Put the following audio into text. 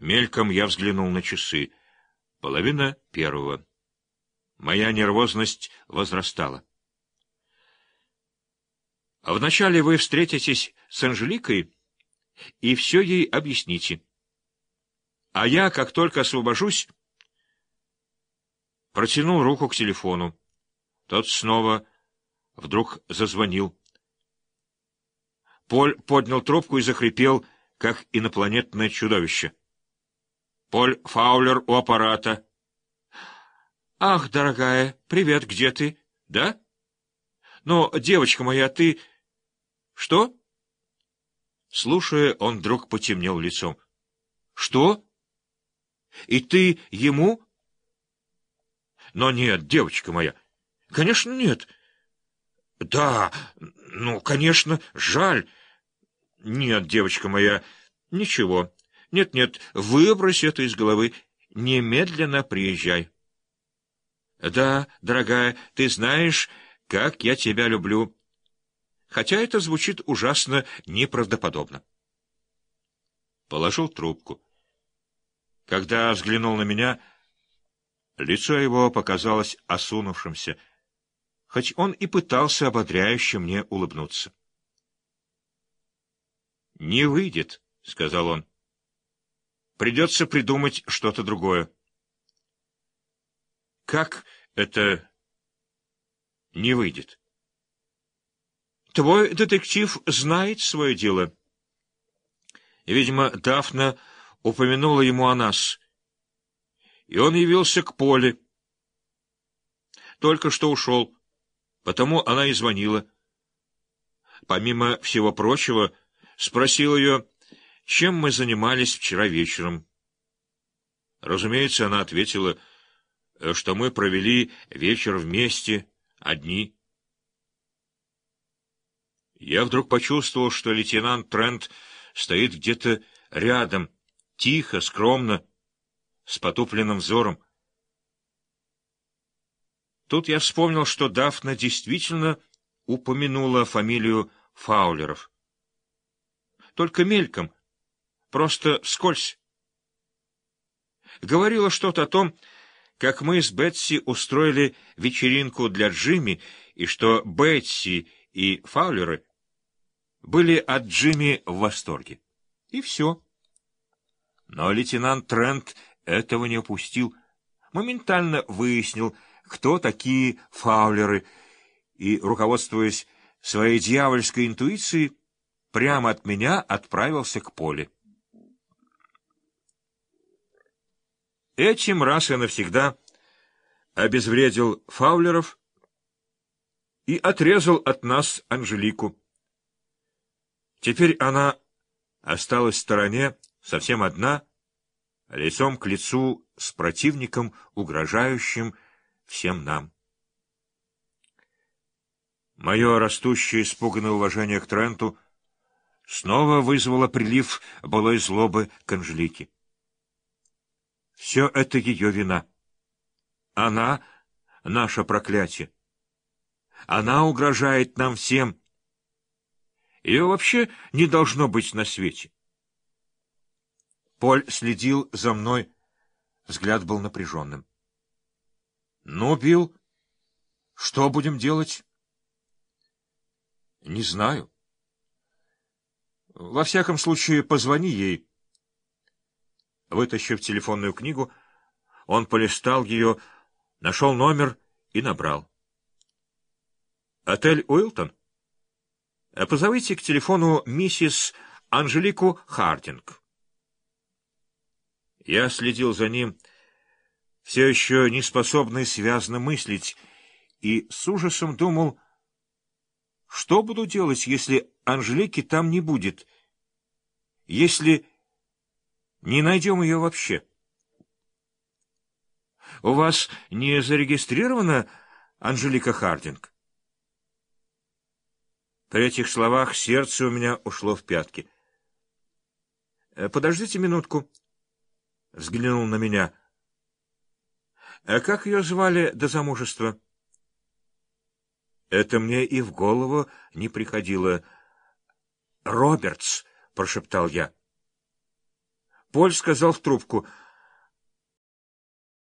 Мельком я взглянул на часы. Половина первого. Моя нервозность возрастала. А вначале вы встретитесь с Анжеликой и все ей объясните. А я, как только освобожусь, протянул руку к телефону. Тот снова вдруг зазвонил. Поль поднял трубку и захрипел, как инопланетное чудовище. Поль Фаулер у аппарата. «Ах, дорогая, привет, где ты? Да? Но, девочка моя, ты...» «Что?» Слушая, он вдруг потемнел лицом. «Что? И ты ему?» «Но нет, девочка моя, конечно, нет». «Да, ну, конечно, жаль». «Нет, девочка моя, ничего. Нет-нет, выбрось это из головы. Немедленно приезжай». «Да, дорогая, ты знаешь, как я тебя люблю» хотя это звучит ужасно неправдоподобно. Положил трубку. Когда взглянул на меня, лицо его показалось осунувшимся, хоть он и пытался ободряюще мне улыбнуться. «Не выйдет», — сказал он. «Придется придумать что-то другое». «Как это не выйдет?» Твой детектив знает свое дело. Видимо, Дафна упомянула ему о нас, и он явился к Поле. Только что ушел, потому она и звонила. Помимо всего прочего, спросил ее, чем мы занимались вчера вечером. Разумеется, она ответила, что мы провели вечер вместе, одни. Я вдруг почувствовал, что лейтенант Трент стоит где-то рядом, тихо, скромно, с потупленным взором. Тут я вспомнил, что Дафна действительно упомянула фамилию Фаулеров. Только мельком, просто вскользь. Говорила что-то о том, как мы с Бетси устроили вечеринку для Джимми, и что Бетси и Фаулеры — были от Джимми в восторге. И все. Но лейтенант Трент этого не упустил. Моментально выяснил, кто такие фаулеры, и, руководствуясь своей дьявольской интуицией, прямо от меня отправился к поле. Этим раз и навсегда обезвредил фаулеров и отрезал от нас Анжелику. Теперь она осталась в стороне, совсем одна, лицом к лицу с противником, угрожающим всем нам. Мое растущее испуганное уважение к Тренту снова вызвало прилив былой злобы к Анжелике. Все это ее вина. Она — наше проклятие. Она угрожает нам всем, ее вообще не должно быть на свете. Поль следил за мной. Взгляд был напряженным. — Ну, Билл, что будем делать? — Не знаю. — Во всяком случае, позвони ей. Вытащив телефонную книгу, он полистал ее, нашел номер и набрал. — Отель Уилтон? — Э, позовите к телефону миссис Анжелику Хардинг. Я следил за ним, все еще не способный связно мыслить, и с ужасом думал, что буду делать, если Анжелики там не будет, если не найдем ее вообще. У вас не зарегистрирована Анжелика Хардинг? При этих словах сердце у меня ушло в пятки. «Э, — Подождите минутку. — взглянул на меня. «А — Как ее звали до замужества? Это мне и в голову не приходило. — Робертс, — прошептал я. Поль сказал в трубку —